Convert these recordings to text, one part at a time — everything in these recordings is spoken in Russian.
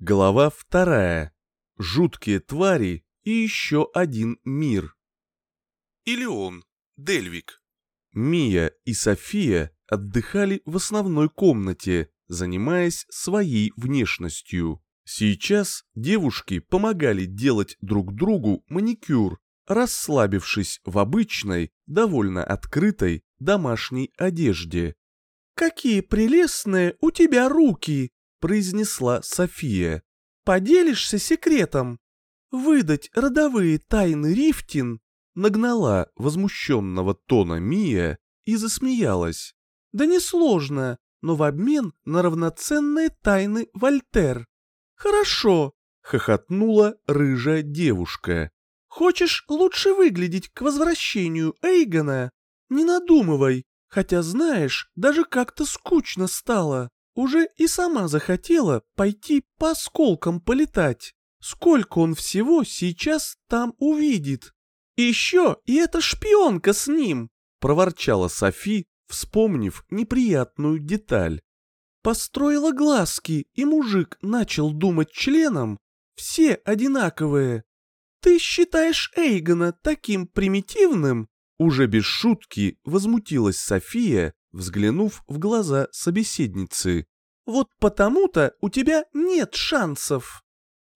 Глава вторая. Жуткие твари и еще один мир. Илеон, Дельвик. Мия и София отдыхали в основной комнате, занимаясь своей внешностью. Сейчас девушки помогали делать друг другу маникюр, расслабившись в обычной, довольно открытой домашней одежде. «Какие прелестные у тебя руки!» Произнесла София. «Поделишься секретом?» Выдать родовые тайны Рифтин нагнала возмущенного тона Мия и засмеялась. «Да несложно, но в обмен на равноценные тайны Вольтер». «Хорошо», — хохотнула рыжая девушка. «Хочешь лучше выглядеть к возвращению Эйгона? Не надумывай, хотя знаешь, даже как-то скучно стало уже и сама захотела пойти по осколкам полетать. Сколько он всего сейчас там увидит. Еще и эта шпионка с ним, проворчала Софи, вспомнив неприятную деталь. Построила глазки, и мужик начал думать членом. Все одинаковые. Ты считаешь Эйгона таким примитивным? Уже без шутки возмутилась София, взглянув в глаза собеседницы. «Вот потому-то у тебя нет шансов».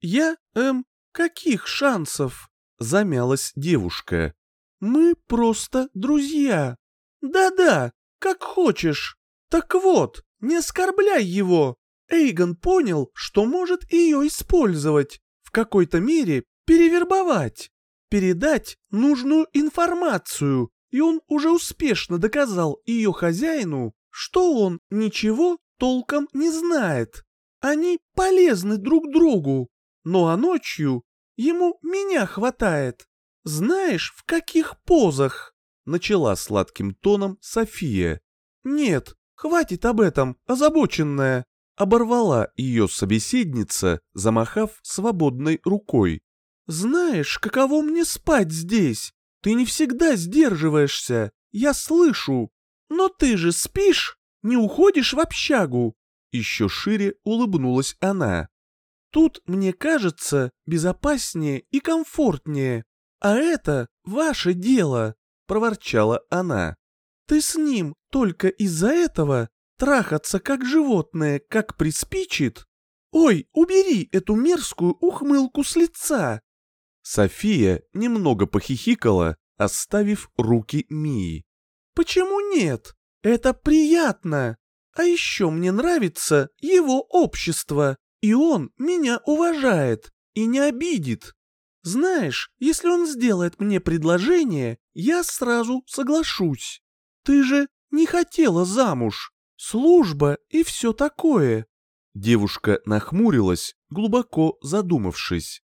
«Я, эм, каких шансов?» — замялась девушка. «Мы просто друзья». «Да-да, как хочешь. Так вот, не оскорбляй его. Эйгон понял, что может ее использовать, в какой-то мере перевербовать, передать нужную информацию, и он уже успешно доказал ее хозяину, что он ничего толком не знает. Они полезны друг другу, ну а ночью ему меня хватает. Знаешь, в каких позах?» Начала сладким тоном София. «Нет, хватит об этом, озабоченная!» Оборвала ее собеседница, замахав свободной рукой. «Знаешь, каково мне спать здесь? Ты не всегда сдерживаешься, я слышу. Но ты же спишь, не уходишь в общагу?» Еще шире улыбнулась она. «Тут, мне кажется, безопаснее и комфортнее. А это ваше дело», — проворчала она. «Ты с ним только из-за этого трахаться как животное, как приспичит? Ой, убери эту мерзкую ухмылку с лица!» София немного похихикала, оставив руки Мии. «Почему нет? Это приятно! А еще мне нравится его общество, и он меня уважает и не обидит. Знаешь, если он сделает мне предложение, я сразу соглашусь. Ты же не хотела замуж, служба и все такое». Девушка нахмурилась, глубоко задумавшись.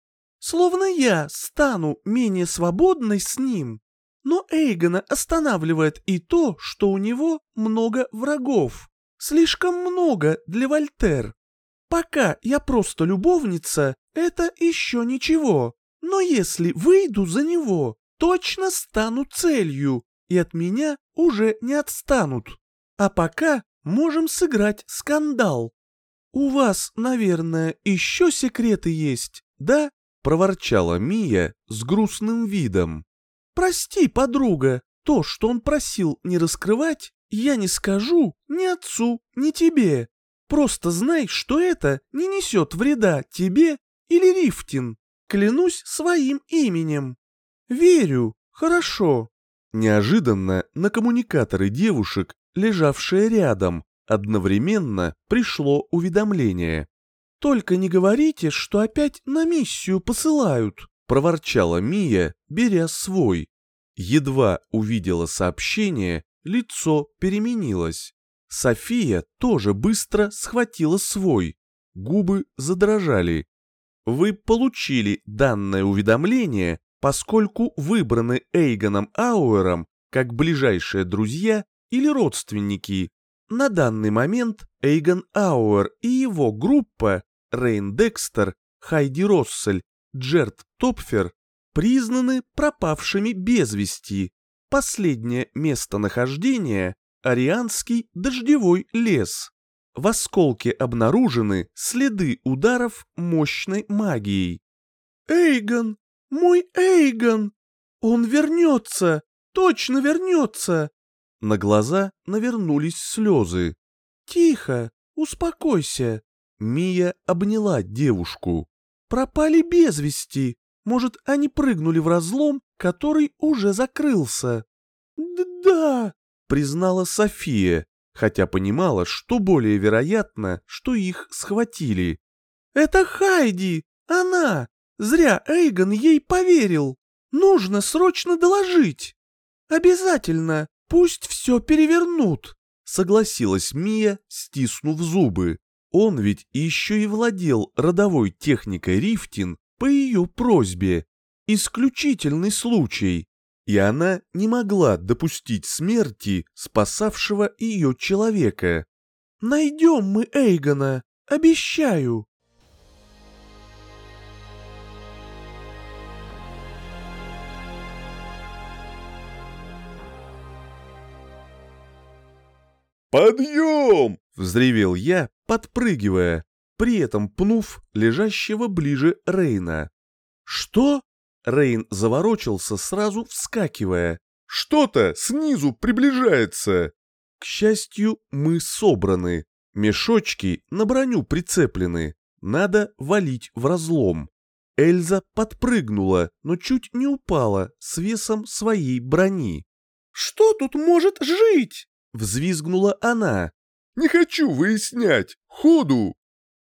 Словно я стану менее свободной с ним. Но Эйгона останавливает и то, что у него много врагов. Слишком много для Вольтер. Пока я просто любовница, это еще ничего. Но если выйду за него, точно стану целью, и от меня уже не отстанут. А пока можем сыграть скандал. У вас, наверное, еще секреты есть, да? Проворчала Мия с грустным видом. «Прости, подруга, то, что он просил не раскрывать, я не скажу ни отцу, ни тебе. Просто знай, что это не несет вреда тебе или Рифтин. Клянусь своим именем. Верю, хорошо». Неожиданно на коммуникаторы девушек, лежавшие рядом, одновременно пришло уведомление. «Только не говорите, что опять на миссию посылают», — проворчала Мия, беря свой. Едва увидела сообщение, лицо переменилось. София тоже быстро схватила свой. Губы задрожали. Вы получили данное уведомление, поскольку выбраны Эйгоном Ауэром как ближайшие друзья или родственники. На данный момент Эйгон Ауэр и его группа Рейн Декстер, Хайди Россель, Джерт Топфер признаны пропавшими без вести. Последнее местонахождение – Арианский дождевой лес. в осколке обнаружены следы ударов мощной магией. «Эйгон! Мой Эйгон! Он вернется! Точно вернется!» На глаза навернулись слезы. «Тихо, успокойся!» Мия обняла девушку. «Пропали без вести. Может, они прыгнули в разлом, который уже закрылся?» «Да», — признала София, хотя понимала, что более вероятно, что их схватили. «Это Хайди! Она! Зря Эйгон ей поверил! Нужно срочно доложить!» «Обязательно! Пусть все перевернут!» Согласилась Мия, стиснув зубы. Он ведь еще и владел родовой техникой рифтин по ее просьбе. Исключительный случай и она не могла допустить смерти спасавшего ее человека. «Найдем мы Эйгона, обещаю!» «Подъем!» — взревел я, подпрыгивая, при этом пнув лежащего ближе Рейна. «Что?» Рейн заворочился, сразу вскакивая. «Что-то снизу приближается!» К счастью, мы собраны. Мешочки на броню прицеплены. Надо валить в разлом. Эльза подпрыгнула, но чуть не упала с весом своей брони. «Что тут может жить?» — взвизгнула она. «Не хочу выяснять! Ходу!»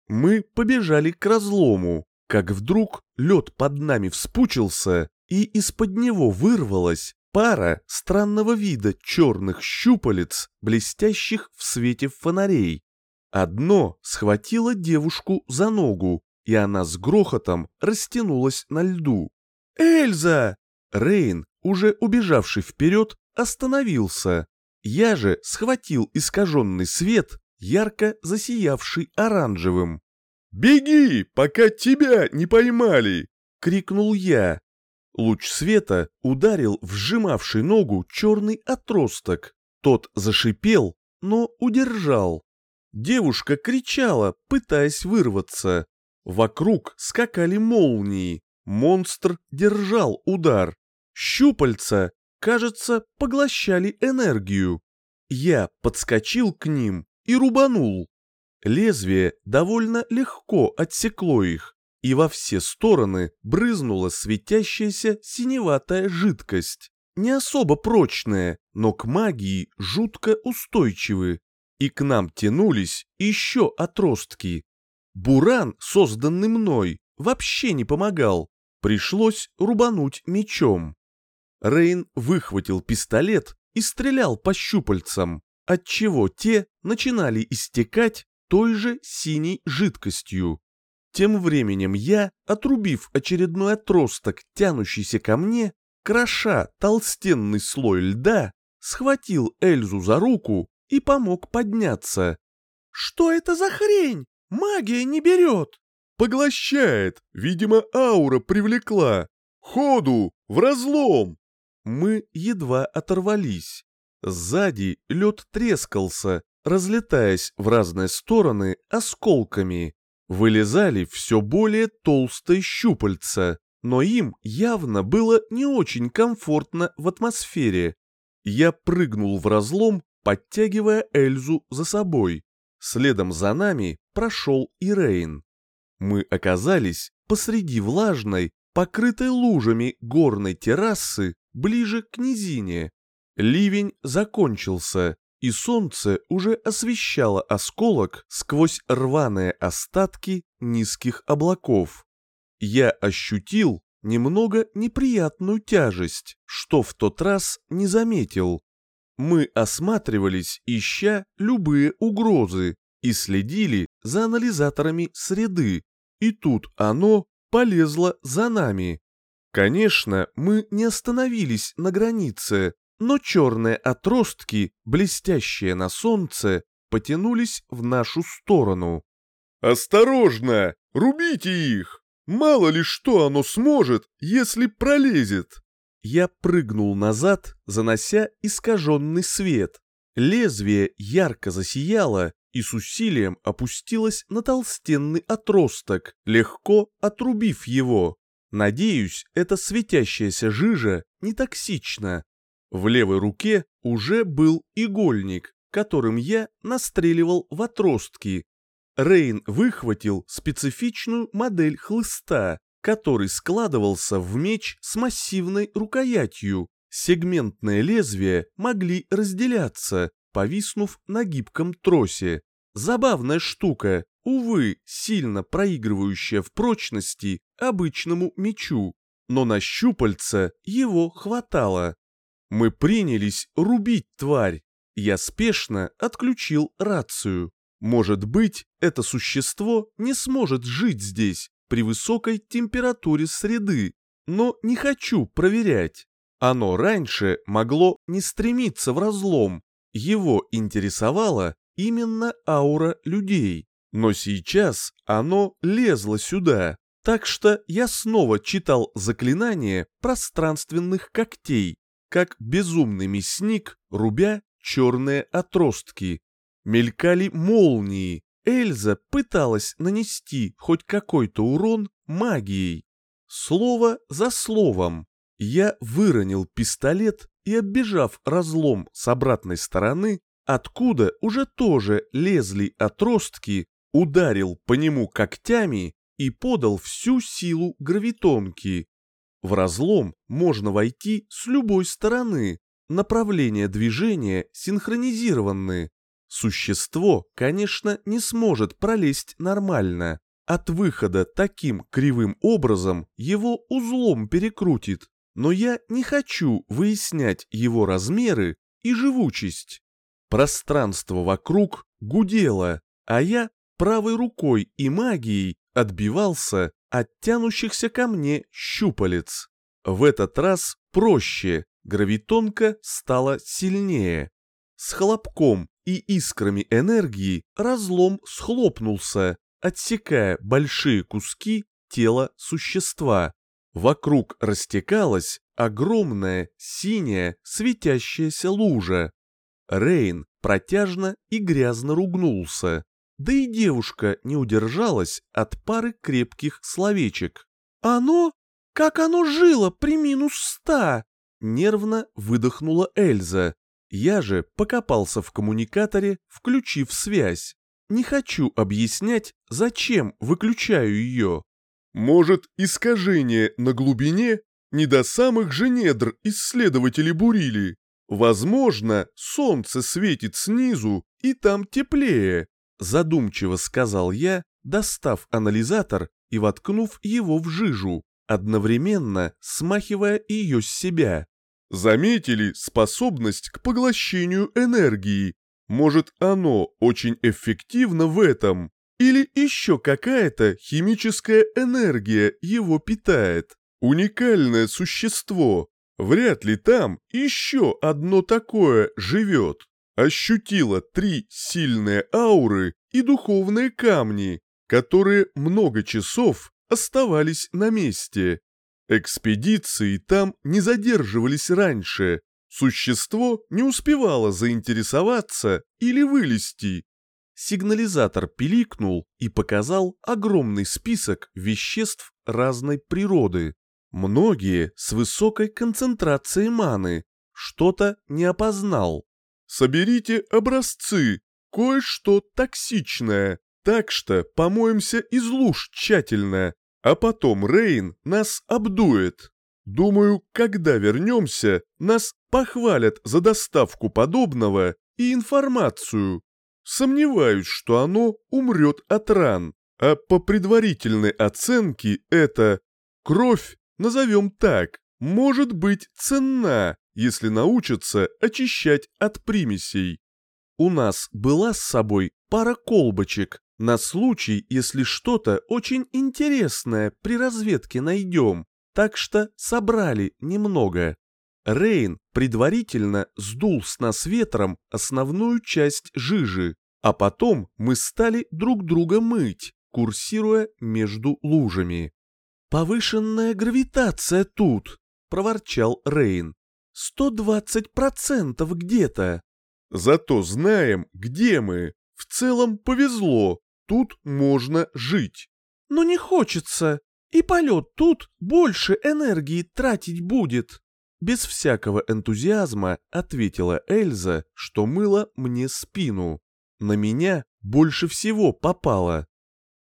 Мы побежали к разлому как вдруг лед под нами вспучился, и из-под него вырвалась пара странного вида черных щупалец, блестящих в свете фонарей. Одно схватило девушку за ногу, и она с грохотом растянулась на льду. «Эльза!» Рейн, уже убежавший вперед, остановился. Я же схватил искаженный свет, ярко засиявший оранжевым. «Беги, пока тебя не поймали!» — крикнул я. Луч света ударил в сжимавший ногу черный отросток. Тот зашипел, но удержал. Девушка кричала, пытаясь вырваться. Вокруг скакали молнии. Монстр держал удар. Щупальца, кажется, поглощали энергию. Я подскочил к ним и рубанул. Лезвие довольно легко отсекло их, и во все стороны брызнула светящаяся синеватая жидкость. Не особо прочная, но к магии жутко устойчивы. И к нам тянулись еще отростки. Буран, созданный мной, вообще не помогал. Пришлось рубануть мечом. Рейн выхватил пистолет и стрелял по щупальцам, отчего те начинали истекать той же синей жидкостью. Тем временем я, отрубив очередной отросток, тянущийся ко мне, кроша толстенный слой льда, схватил Эльзу за руку и помог подняться. «Что это за хрень? Магия не берет!» «Поглощает! Видимо, аура привлекла! Ходу! В разлом!» Мы едва оторвались. Сзади лед трескался, разлетаясь в разные стороны осколками. Вылезали все более толстые щупальца, но им явно было не очень комфортно в атмосфере. Я прыгнул в разлом, подтягивая Эльзу за собой. Следом за нами прошел и Рейн. Мы оказались посреди влажной, покрытой лужами горной террасы ближе к низине. Ливень закончился, и солнце уже освещало осколок сквозь рваные остатки низких облаков. Я ощутил немного неприятную тяжесть, что в тот раз не заметил. Мы осматривались, ища любые угрозы, и следили за анализаторами среды, и тут оно полезло за нами. Конечно, мы не остановились на границе, но черные отростки, блестящие на солнце, потянулись в нашу сторону. «Осторожно! Рубите их! Мало ли что оно сможет, если пролезет!» Я прыгнул назад, занося искаженный свет. Лезвие ярко засияло, и с усилием опустилась на толстенный отросток, легко отрубив его. Надеюсь, эта светящаяся жижа не токсична. В левой руке уже был игольник, которым я настреливал в отростки. Рейн выхватил специфичную модель хлыста, который складывался в меч с массивной рукоятью. Сегментные лезвия могли разделяться, повиснув на гибком тросе. Забавная штука, увы, сильно проигрывающая в прочности обычному мечу, но на щупальца его хватало. Мы принялись рубить тварь. Я спешно отключил рацию. Может быть, это существо не сможет жить здесь при высокой температуре среды, но не хочу проверять. Оно раньше могло не стремиться в разлом. Его интересовала именно аура людей. Но сейчас оно лезло сюда, так что я снова читал заклинание пространственных когтей, как безумный мясник, рубя черные отростки. Мелькали молнии. Эльза пыталась нанести хоть какой-то урон магией. Слово за словом. Я выронил пистолет и, оббежав разлом с обратной стороны, откуда уже тоже лезли отростки, ударил по нему когтями и подал всю силу гравитонки. В разлом можно войти с любой стороны, направления движения синхронизированы. Существо, конечно, не сможет пролезть нормально. От выхода таким кривым образом его узлом перекрутит. Но я не хочу выяснять его размеры и живучесть. Пространство вокруг гудело, а я правой рукой и магией отбивался от тянущихся ко мне щупалец. В этот раз проще, гравитонка стала сильнее. С хлопком и искрами энергии разлом схлопнулся, отсекая большие куски тела существа. Вокруг растекалась огромная синяя светящаяся лужа. Рейн протяжно и грязно ругнулся. Да и девушка не удержалась от пары крепких словечек. «Оно? Как оно жило при минус ста?» Нервно выдохнула Эльза. Я же покопался в коммуникаторе, включив связь. Не хочу объяснять, зачем выключаю ее. Может, искажение на глубине не до самых же недр исследователи бурили? Возможно, солнце светит снизу, и там теплее, задумчиво сказал я, достав анализатор и воткнув его в жижу, одновременно смахивая ее с себя. Заметили способность к поглощению энергии? Может, оно очень эффективно в этом? Или еще какая-то химическая энергия его питает? Уникальное существо, Вряд ли там еще одно такое живет. Ощутила три сильные ауры и духовные камни, которые много часов оставались на месте. Экспедиции там не задерживались раньше. Существо не успевало заинтересоваться или вылезти. Сигнализатор пиликнул и показал огромный список веществ разной природы. Многие с высокой концентрацией маны. Что-то не опознал. Соберите образцы, кое-что токсичное. Так что помоемся из луж тщательно, а потом Рейн нас обдует. Думаю, когда вернемся, нас похвалят за доставку подобного и информацию. Сомневаюсь, что оно умрет от ран, а по предварительной оценке это кровь назовем так, может быть ценна, если научатся очищать от примесей. У нас была с собой пара колбочек на случай, если что-то очень интересное при разведке найдем, так что собрали немного. Рейн предварительно сдул с нас ветром основную часть жижи, а потом мы стали друг друга мыть, курсируя между лужами. «Повышенная гравитация тут», — проворчал Рейн. «Сто двадцать процентов где-то». «Зато знаем, где мы. В целом повезло, тут можно жить. Но не хочется, и полет тут больше энергии тратить будет. Без всякого энтузиазма ответила Эльза, что мыла мне спину. На меня больше всего попало.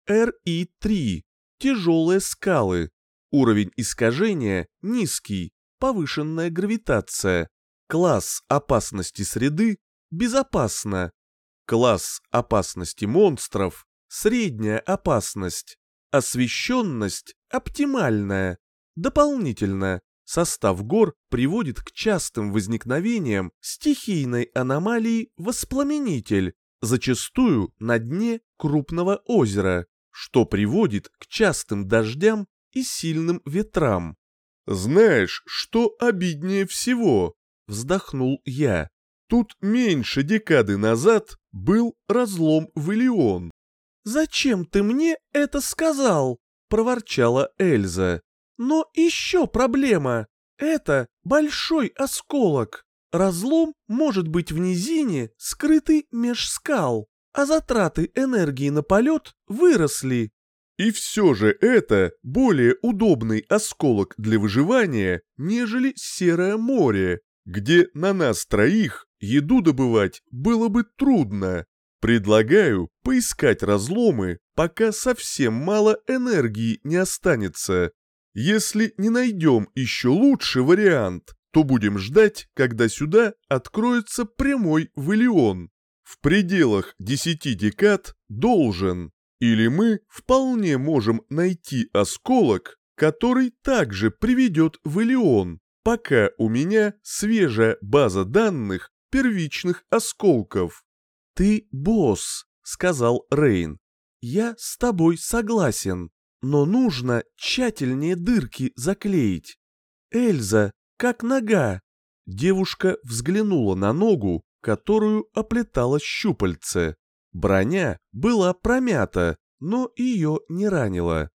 РИ-3. Тяжелые скалы. Уровень искажения низкий, повышенная гравитация. Класс опасности среды безопасно. Класс опасности монстров средняя опасность. Освещенность оптимальная. Дополнительно, состав гор приводит к частым возникновениям стихийной аномалии воспламенитель, зачастую на дне крупного озера, что приводит к частым дождям и сильным ветрам. «Знаешь, что обиднее всего?» — вздохнул я. «Тут меньше декады назад был разлом в Илион». «Зачем ты мне это сказал?» — проворчала Эльза. «Но еще проблема. Это большой осколок. Разлом может быть в низине, скрытый меж скал, а затраты энергии на полет выросли. И все же это более удобный осколок для выживания, нежели Серое море, где на нас троих еду добывать было бы трудно. Предлагаю поискать разломы, пока совсем мало энергии не останется. Если не найдем еще лучший вариант, то будем ждать, когда сюда откроется прямой в Илион. В пределах десяти декад должен. Или мы вполне можем найти осколок, который также приведет в Илион, пока у меня свежая база данных первичных осколков. «Ты босс», — сказал Рейн. «Я с тобой согласен, но нужно тщательнее дырки заклеить. Эльза, как нога?» Девушка взглянула на ногу, которую оплетала щупальце. Броня была промята, но ее не ранило.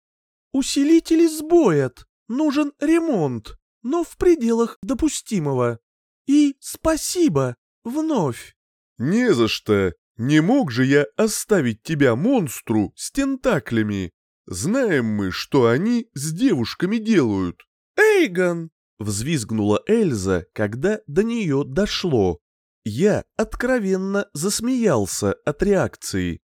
«Усилители сбоят, нужен ремонт, но в пределах допустимого. И спасибо, вновь». «Не за что. Не мог же я оставить тебя монстру с тентаклями. Знаем мы, что они с девушками делают». «Эйгон!» — взвизгнула Эльза, когда до нее дошло. Я откровенно засмеялся от реакции.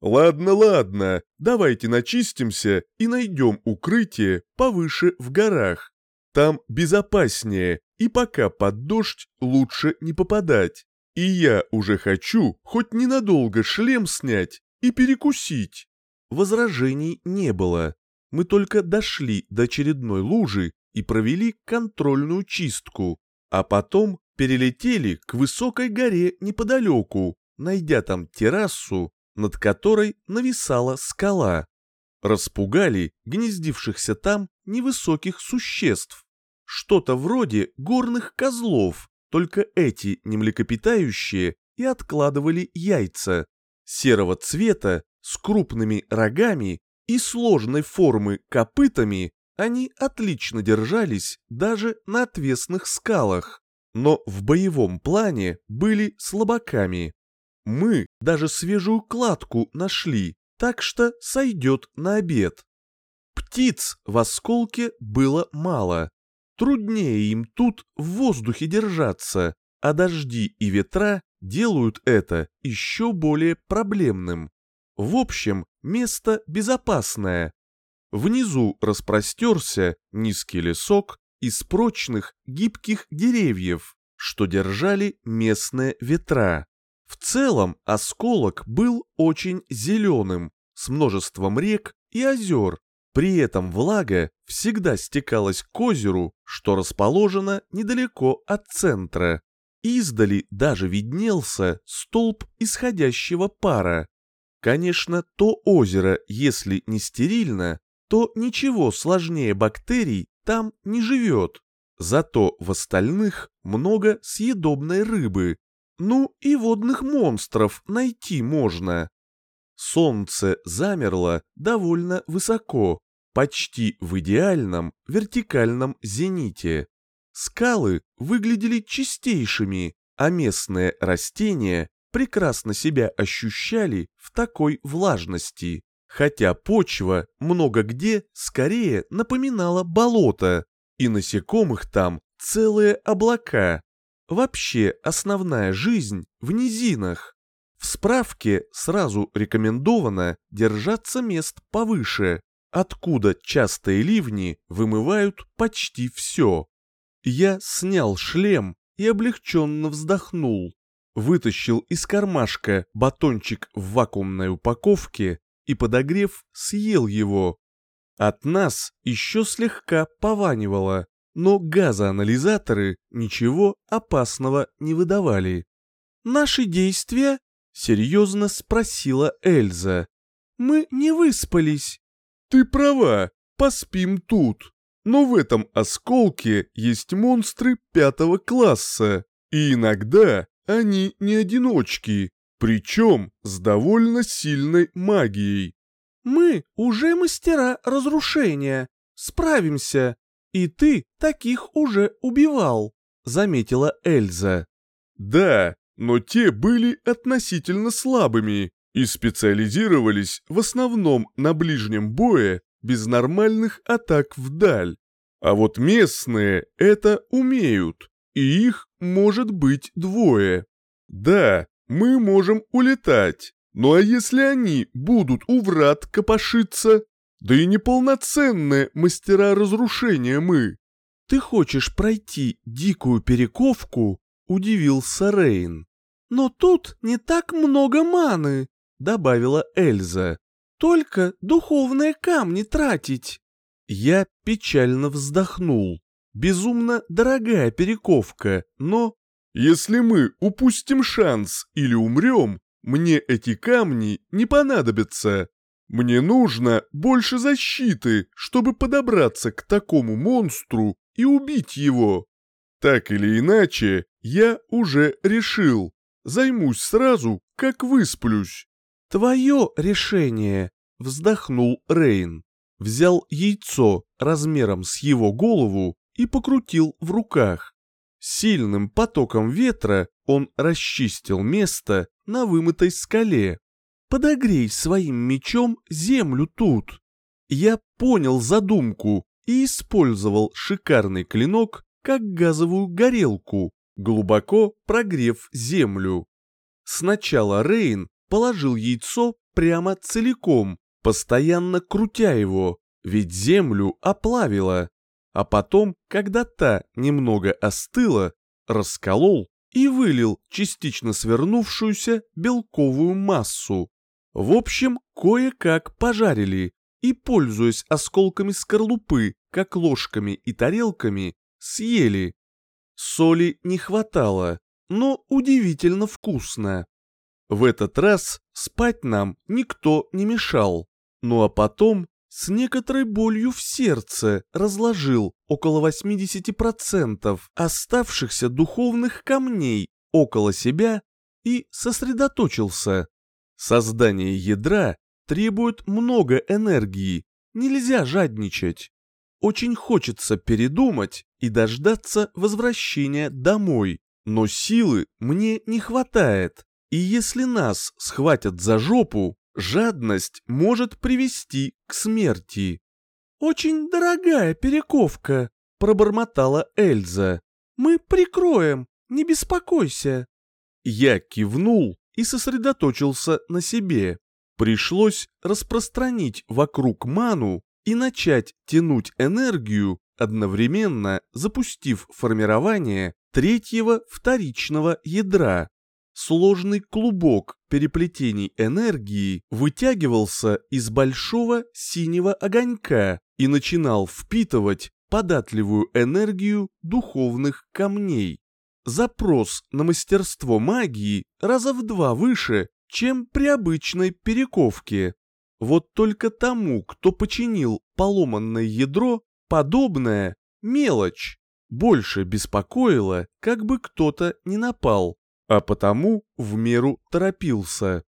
«Ладно, ладно, давайте начистимся и найдем укрытие повыше в горах. Там безопаснее, и пока под дождь лучше не попадать. И я уже хочу хоть ненадолго шлем снять и перекусить». Возражений не было. Мы только дошли до очередной лужи и провели контрольную чистку, а потом перелетели к высокой горе неподалеку, найдя там террасу, над которой нависала скала. Распугали гнездившихся там невысоких существ. Что-то вроде горных козлов, только эти не млекопитающие и откладывали яйца. Серого цвета, с крупными рогами и сложной формы копытами, они отлично держались даже на отвесных скалах но в боевом плане были слабаками. Мы даже свежую кладку нашли, так что сойдет на обед. Птиц в осколке было мало. Труднее им тут в воздухе держаться, а дожди и ветра делают это еще более проблемным. В общем, место безопасное. Внизу распростерся низкий лесок, из прочных гибких деревьев, что держали местные ветра. В целом осколок был очень зеленым, с множеством рек и озер. При этом влага всегда стекалась к озеру, что расположено недалеко от центра. Издали даже виднелся столб исходящего пара. Конечно, то озеро, если не стерильно, то ничего сложнее бактерий там не живет. Зато в остальных много съедобной рыбы. Ну и водных монстров найти можно. Солнце замерло довольно высоко, почти в идеальном вертикальном зените. Скалы выглядели чистейшими, а местные растения прекрасно себя ощущали в такой влажности, хотя почва много где скорее напоминала болото, и насекомых там целые облака. Вообще основная жизнь в низинах. В справке сразу рекомендовано держаться мест повыше, откуда частые ливни вымывают почти все. Я снял шлем и облегченно вздохнул. Вытащил из кармашка батончик в вакуумной упаковке и, подогрев, съел его. От нас еще слегка пованивало, но газоанализаторы ничего опасного не выдавали. «Наши действия?» — серьезно спросила Эльза. «Мы не выспались». «Ты права, поспим тут. Но в этом осколке есть монстры пятого класса, и иногда они не одиночки, причем с довольно сильной магией. Мы уже мастера разрушения, справимся, и ты таких уже убивал, заметила Эльза. Да, но те были относительно слабыми и специализировались в основном на ближнем бое без нормальных атак вдаль. А вот местные это умеют, и их может быть двое. Да, мы можем улетать, ну а если они будут у врат копошиться? Да и неполноценные мастера разрушения мы. Ты хочешь пройти дикую перековку? Удивился Рейн. Но тут не так много маны, добавила Эльза. Только духовные камни тратить. Я печально вздохнул. Безумно дорогая перековка, но... Если мы упустим шанс или умрем, мне эти камни не понадобятся. Мне нужно больше защиты, чтобы подобраться к такому монстру и убить его. Так или иначе, я уже решил. Займусь сразу, как высплюсь. «Твое решение», — вздохнул Рейн. Взял яйцо размером с его голову и покрутил в руках. Сильным потоком ветра он расчистил место на вымытой скале. «Подогрей своим мечом землю тут». Я понял задумку и использовал шикарный клинок как газовую горелку, глубоко прогрев землю. Сначала Рейн положил яйцо прямо целиком, постоянно крутя его, ведь землю оплавило. А потом, когда та немного остыла, расколол и вылил частично свернувшуюся белковую массу. В общем, кое-как пожарили и, пользуясь осколками скорлупы, как ложками и тарелками, съели. Соли не хватало, но удивительно вкусно. В этот раз спать нам никто не мешал. Ну а потом с некоторой болью в сердце разложил около 80% оставшихся духовных камней около себя и сосредоточился. Создание ядра требует много энергии, нельзя жадничать. Очень хочется передумать и дождаться возвращения домой, но силы мне не хватает. И если нас схватят за жопу, жадность может привести к смерти. «Очень дорогая перековка», — пробормотала Эльза. «Мы прикроем, не беспокойся». Я кивнул и сосредоточился на себе. Пришлось распространить вокруг ману и начать тянуть энергию, одновременно запустив формирование третьего вторичного ядра. Сложный клубок переплетений энергии вытягивался из большого синего огонька и начинал впитывать податливую энергию духовных камней. Запрос на мастерство магии раза в два выше, чем при обычной перековке. Вот только тому, кто починил поломанное ядро, подобное мелочь больше беспокоило, как бы кто-то не напал а потому в меру торопился.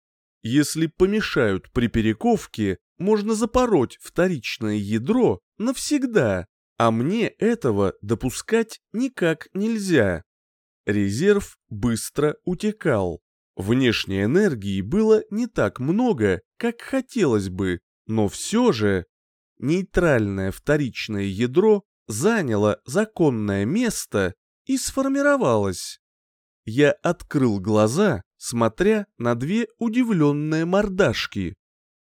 Если помешают при перековке, можно запороть вторичное ядро навсегда, а мне этого допускать никак нельзя. Резерв быстро утекал. Внешней энергии было не так много, как хотелось бы, но все же нейтральное вторичное ядро заняло законное место и сформировалось. Я открыл глаза, смотря на две удивленные мордашки.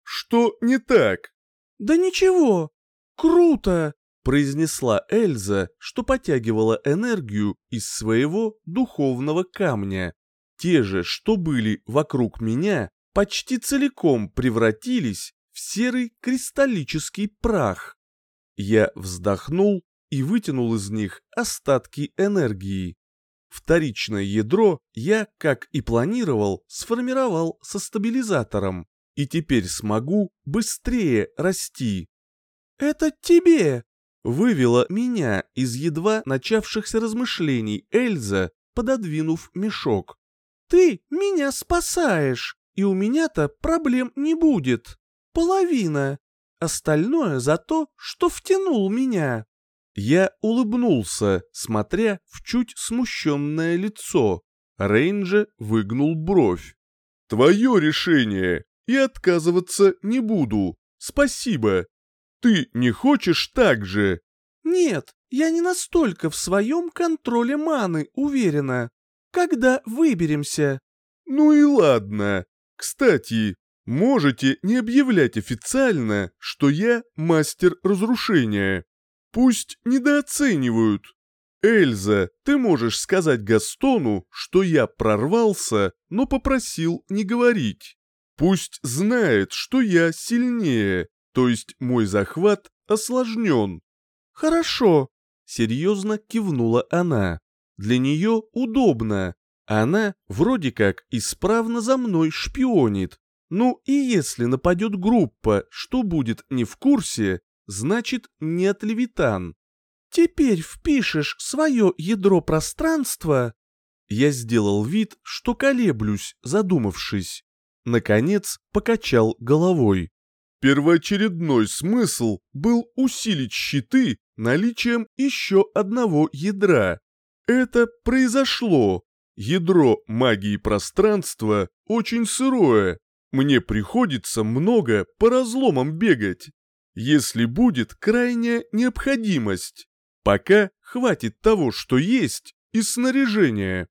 «Что не так?» «Да ничего! Круто!» произнесла Эльза, что потягивала энергию из своего духовного камня. Те же, что были вокруг меня, почти целиком превратились в серый кристаллический прах. Я вздохнул и вытянул из них остатки энергии. Вторичное ядро я, как и планировал, сформировал со стабилизатором, и теперь смогу быстрее расти. «Это тебе!» Вывела меня из едва начавшихся размышлений Эльза, пододвинув мешок. «Ты меня спасаешь, и у меня-то проблем не будет. Половина. Остальное за то, что втянул меня». Я улыбнулся, смотря в чуть смущенное лицо. Рейнджа выгнул бровь. «Твое решение, и отказываться не буду. Спасибо, ты не хочешь так же?» «Нет, я не настолько в своем контроле маны уверена. Когда выберемся?» «Ну и ладно. Кстати, можете не объявлять официально, что я мастер разрушения. Пусть недооценивают. Эльза, ты можешь сказать Гастону, что я прорвался, но попросил не говорить. Пусть знает, что я сильнее, то есть мой захват осложнен. Хорошо, серьезно кивнула она. Для нее удобно. Она вроде как исправно за мной шпионит. Ну и если нападет группа, что будет не в курсе, значит не от Левитан. Теперь впишешь свое ядро пространства. Я сделал вид, что колеблюсь, задумавшись. Наконец покачал головой. Первоочередной смысл был усилить щиты наличием еще одного ядра. Это произошло. Ядро магии пространства очень сырое. Мне приходится много по разломам бегать. Если будет крайняя необходимость. Пока хватит того, что есть, и снаряжения.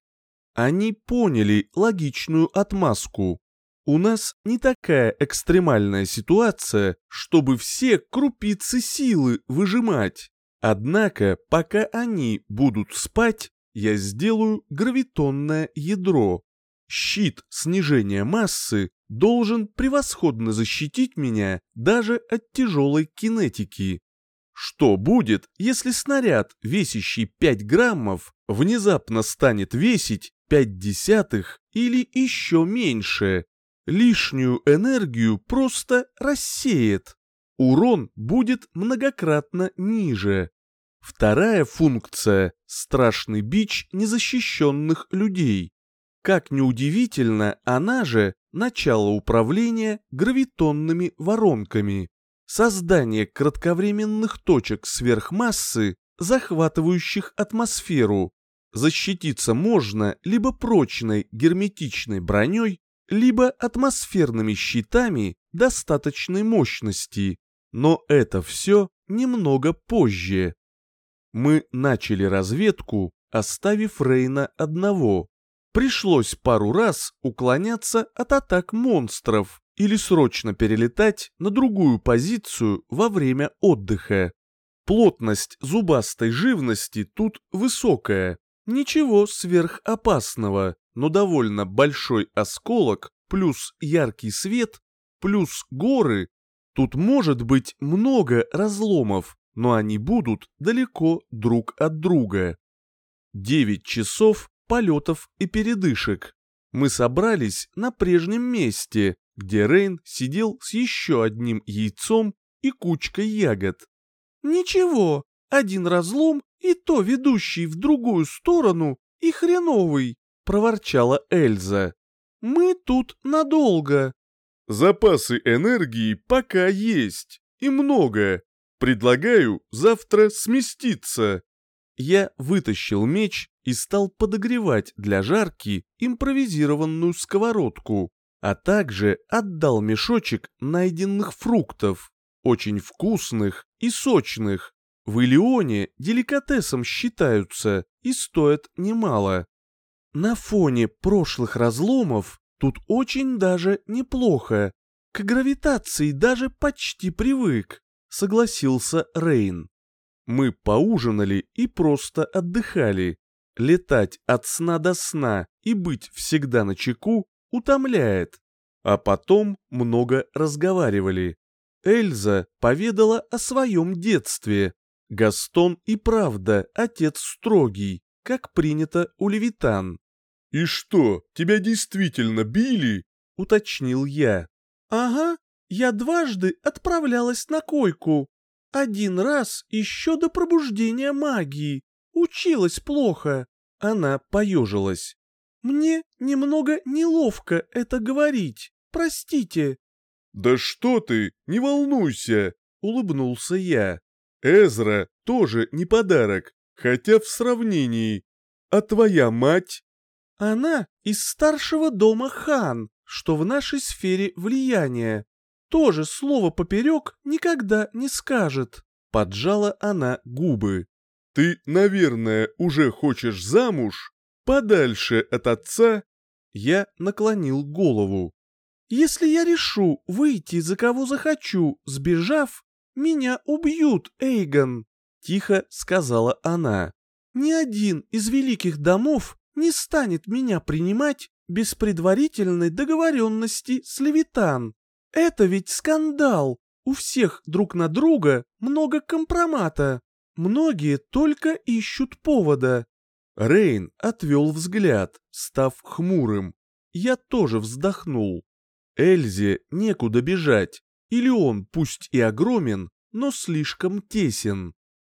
Они поняли логичную отмазку. У нас не такая экстремальная ситуация, чтобы все крупицы силы выжимать. Однако, пока они будут спать, я сделаю гравитонное ядро. Щит снижения массы должен превосходно защитить меня даже от тяжелой кинетики. Что будет, если снаряд, весящий 5 граммов, внезапно станет весить 5 десятых или еще меньше? лишнюю энергию просто рассеет. Урон будет многократно ниже. Вторая функция – страшный бич незащищенных людей. Как неудивительно, она же – начало управления гравитонными воронками. Создание кратковременных точек сверхмассы, захватывающих атмосферу. Защититься можно либо прочной герметичной броней, либо атмосферными щитами достаточной мощности, но это все немного позже. Мы начали разведку, оставив Рейна одного. Пришлось пару раз уклоняться от атак монстров или срочно перелетать на другую позицию во время отдыха. Плотность зубастой живности тут высокая, ничего сверхопасного, но довольно большой осколок, плюс яркий свет, плюс горы, тут может быть много разломов, но они будут далеко друг от друга. Девять часов полетов и передышек. Мы собрались на прежнем месте, где Рейн сидел с еще одним яйцом и кучкой ягод. «Ничего, один разлом и то ведущий в другую сторону и хреновый проворчала Эльза. «Мы тут надолго». «Запасы энергии пока есть, и много. Предлагаю завтра сместиться». Я вытащил меч и стал подогревать для жарки импровизированную сковородку, а также отдал мешочек найденных фруктов, очень вкусных и сочных. В Илионе деликатесом считаются и стоят немало. На фоне прошлых разломов тут очень даже неплохо. К гравитации даже почти привык, согласился Рейн. Мы поужинали и просто отдыхали. Летать от сна до сна и быть всегда на чеку утомляет. А потом много разговаривали. Эльза поведала о своем детстве. Гастон и правда отец строгий, как принято у левитан. «И что, тебя действительно били?» — уточнил я. «Ага, я дважды отправлялась на койку. Один раз еще до пробуждения магии. Училась плохо. Она поежилась. Мне немного неловко это говорить. Простите. Да что ты, не волнуйся, улыбнулся я. Эзра тоже не подарок, хотя в сравнении. А твоя мать? Она из старшего дома хан, что в нашей сфере влияния тоже слово поперек никогда не скажет. Поджала она губы. Ты, наверное, уже хочешь замуж? Подальше от отца? Я наклонил голову. Если я решу выйти за кого захочу, сбежав, меня убьют, Эйгон, тихо сказала она. Ни один из великих домов не станет меня принимать без предварительной договоренности с Левитан. Это ведь скандал. У всех друг на друга много компромата. Многие только ищут повода. Рейн отвел взгляд, став хмурым. Я тоже вздохнул. Эльзе некуда бежать. Или он пусть и огромен, но слишком тесен.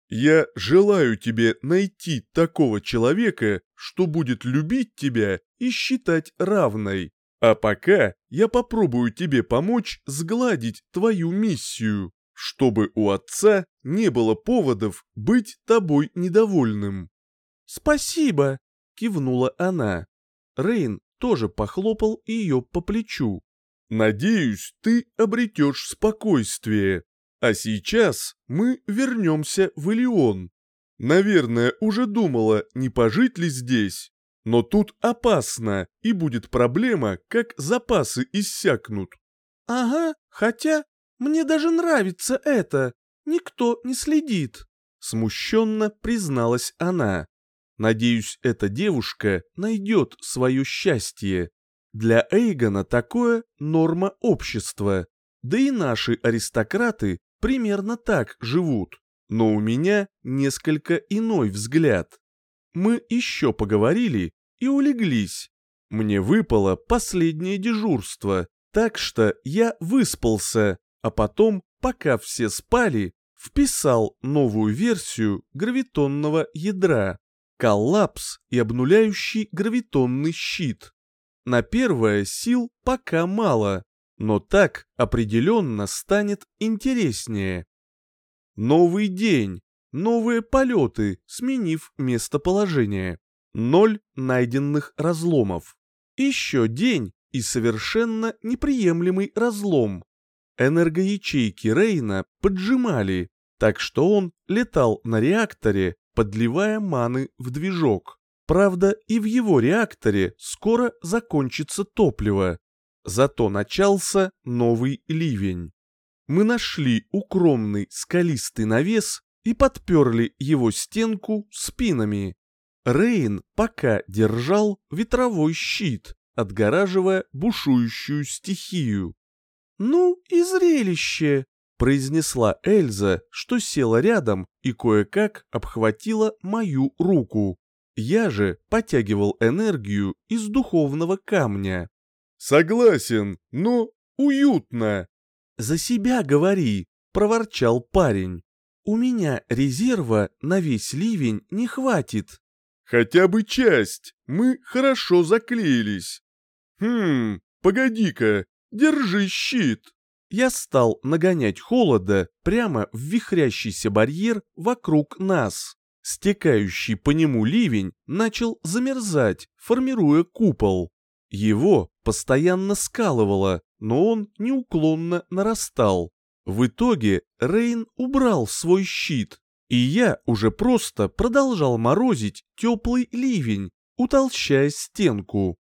«Я желаю тебе найти такого человека, что будет любить тебя и считать равной», а пока я попробую тебе помочь сгладить твою миссию, чтобы у отца не было поводов быть тобой недовольным. Спасибо, кивнула она. Рейн тоже похлопал ее по плечу. Надеюсь, ты обретешь спокойствие. А сейчас мы вернемся в Илион. Наверное, уже думала, не пожить ли здесь. Но тут опасно, и будет проблема, как запасы иссякнут. Ага, хотя мне даже нравится это. Никто не следит. Смущенно призналась она. Надеюсь, эта девушка найдет свое счастье. Для Эйгона такое норма общества. Да и наши аристократы примерно так живут. Но у меня несколько иной взгляд. Мы еще поговорили и улеглись. Мне выпало последнее дежурство, так что я выспался, а потом, пока все спали, вписал новую версию гравитонного ядра, коллапс и обнуляющий гравитонный щит. На первое сил пока мало, но так определенно станет интереснее. Новый день, новые полеты, сменив местоположение. Ноль найденных разломов. Еще день и совершенно неприемлемый разлом. Энергоячейки Рейна поджимали, так что он летал на реакторе, подливая маны в движок. Правда, и в его реакторе скоро закончится топливо. Зато начался новый ливень. Мы нашли укромный скалистый навес и подперли его стенку спинами. Рейн пока держал ветровой щит, отгораживая бушующую стихию. «Ну и зрелище!» — произнесла Эльза, что села рядом и кое-как обхватила мою руку. Я же потягивал энергию из духовного камня. «Согласен, но уютно!» «За себя говори!» — проворчал парень. «У меня резерва на весь ливень не хватит». Хотя бы часть, мы хорошо заклеились. Хм, погоди-ка, держи щит. Я стал нагонять холода прямо в вихрящийся барьер вокруг нас. Стекающий по нему ливень начал замерзать, формируя купол. Его постоянно скалывало, но он неуклонно нарастал. В итоге Рейн убрал свой щит, и я уже просто продолжал морозить теплый ливень, утолщая стенку.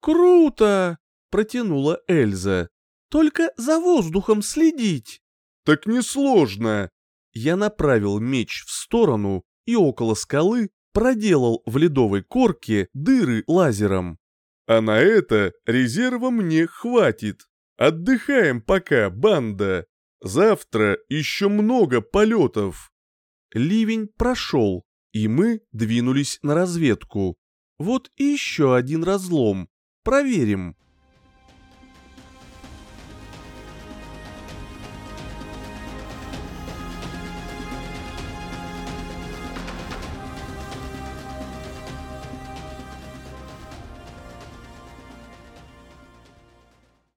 «Круто!» — протянула Эльза. «Только за воздухом следить!» «Так несложно!» Я направил меч в сторону и около скалы проделал в ледовой корке дыры лазером. «А на это резерва мне хватит. Отдыхаем пока, банда. Завтра еще много полетов». Ливень прошел, и мы двинулись на разведку. Вот и еще один разлом. Проверим.